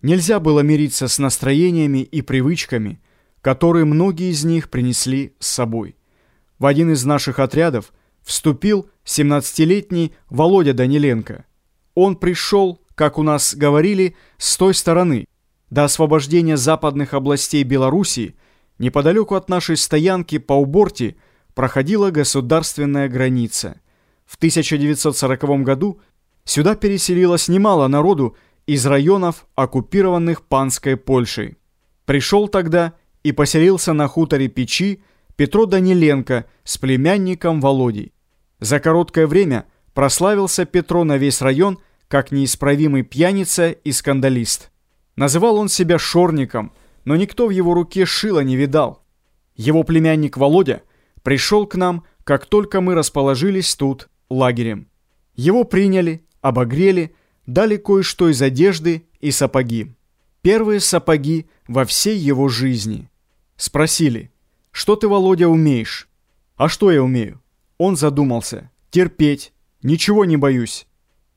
Нельзя было мириться с настроениями и привычками, которые многие из них принесли с собой. В один из наших отрядов вступил 17-летний Володя Даниленко. Он пришел, как у нас говорили, с той стороны. До освобождения западных областей Белоруссии неподалеку от нашей стоянки по Уборте проходила государственная граница. В 1940 году сюда переселилось немало народу из районов, оккупированных панской Польшей. Пришел тогда и поселился на хуторе Печи Петро Даниленко с племянником Володей. За короткое время прославился Петро на весь район как неисправимый пьяница и скандалист. Называл он себя шорником, но никто в его руке шила не видал. Его племянник Володя пришел к нам, как только мы расположились тут лагерем. Его приняли, обогрели, дали кое-что из одежды и сапоги. Первые сапоги во всей его жизни. Спросили, что ты, Володя, умеешь? А что я умею? Он задумался. Терпеть. Ничего не боюсь.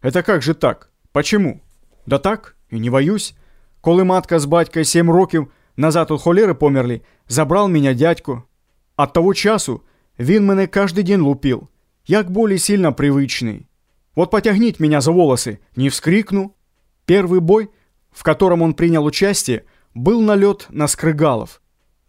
Это как же так? Почему? Да так, и не боюсь. Коли матка з батькой сім років назад от холери померли, забрал меня дядьку. От того часу він мене каждый день лупил. Як более сильно привычный. Вот потягнить меня за волосы, не вскрикну. Первый бой, в котором он принял участие, был налет на Скрыгалов.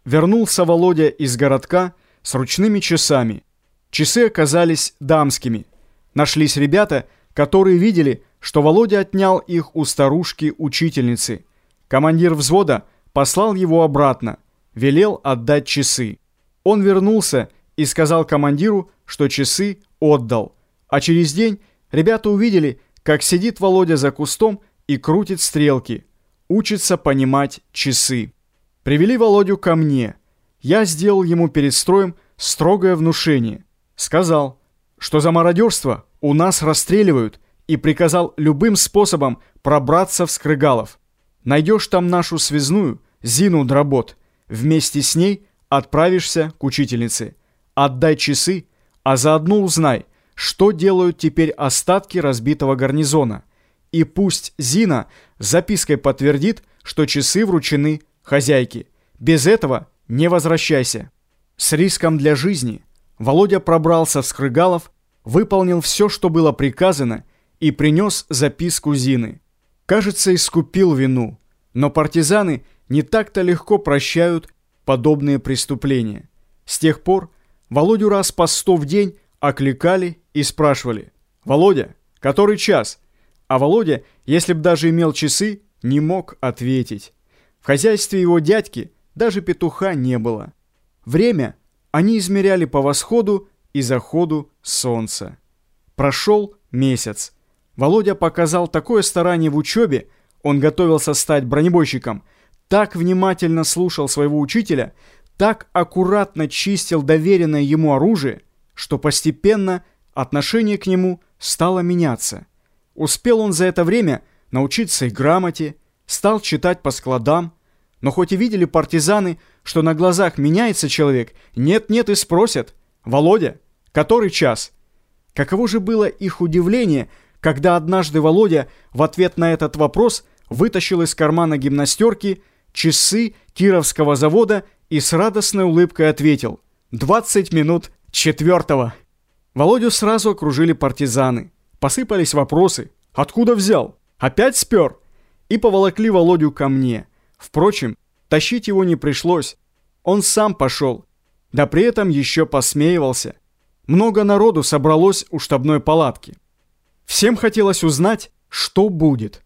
Вернулся Володя из городка с ручными часами. Часы оказались дамскими. Нашлись ребята, которые видели, что Володя отнял их у старушки-учительницы. Командир взвода послал его обратно, велел отдать часы. Он вернулся и сказал командиру, что часы отдал. А через день Ребята увидели, как сидит Володя за кустом и крутит стрелки. Учится понимать часы. Привели Володю ко мне. Я сделал ему перед строем строгое внушение. Сказал, что за мародерство у нас расстреливают и приказал любым способом пробраться в Скрыгалов. Найдешь там нашу связную, Зину Дробот. Вместе с ней отправишься к учительнице. Отдай часы, а заодно узнай – что делают теперь остатки разбитого гарнизона. И пусть Зина запиской подтвердит, что часы вручены хозяйке. Без этого не возвращайся. С риском для жизни Володя пробрался в Скрыгалов, выполнил все, что было приказано, и принес записку Зины. Кажется, искупил вину, но партизаны не так-то легко прощают подобные преступления. С тех пор Володю раз по сто в день окликали и спрашивали «Володя, который час?» А Володя, если б даже имел часы, не мог ответить. В хозяйстве его дядьки даже петуха не было. Время они измеряли по восходу и заходу солнца. Прошел месяц. Володя показал такое старание в учебе, он готовился стать бронебойщиком, так внимательно слушал своего учителя, так аккуратно чистил доверенное ему оружие, что постепенно отношение к нему стало меняться. Успел он за это время научиться и грамоте, стал читать по складам, но хоть и видели партизаны, что на глазах меняется человек, нет-нет и спросят, «Володя, который час?» Каково же было их удивление, когда однажды Володя в ответ на этот вопрос вытащил из кармана гимнастерки часы Кировского завода и с радостной улыбкой ответил «20 минут Четвертого. Володю сразу окружили партизаны. Посыпались вопросы. Откуда взял? Опять спер? И поволокли Володю ко мне. Впрочем, тащить его не пришлось. Он сам пошел. Да при этом еще посмеивался. Много народу собралось у штабной палатки. Всем хотелось узнать, что будет.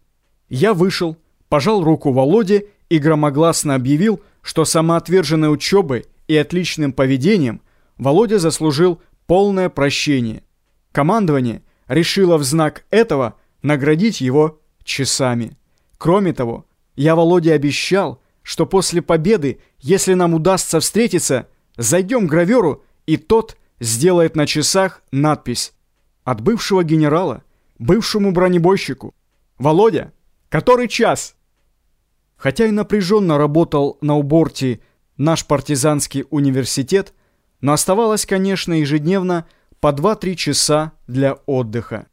Я вышел, пожал руку Володе и громогласно объявил, что самоотверженной учебой и отличным поведением – Володя заслужил полное прощение. Командование решило в знак этого наградить его часами. Кроме того, я Володе обещал, что после победы, если нам удастся встретиться, зайдем к граверу, и тот сделает на часах надпись «От бывшего генерала, бывшему бронебойщику. Володя, который час?» Хотя и напряженно работал на уборте наш партизанский университет, но оставалось, конечно, ежедневно по 2-3 часа для отдыха.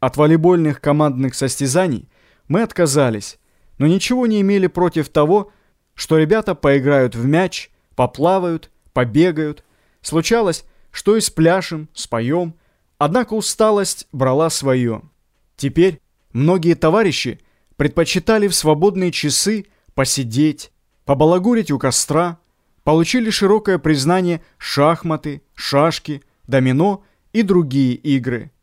От волейбольных командных состязаний мы отказались, но ничего не имели против того, что ребята поиграют в мяч, поплавают, побегают. Случалось, что и спляшем, споем, однако усталость брала свое. Теперь многие товарищи предпочитали в свободные часы посидеть, побалагурить у костра, получили широкое признание шахматы, шашки, домино и другие игры –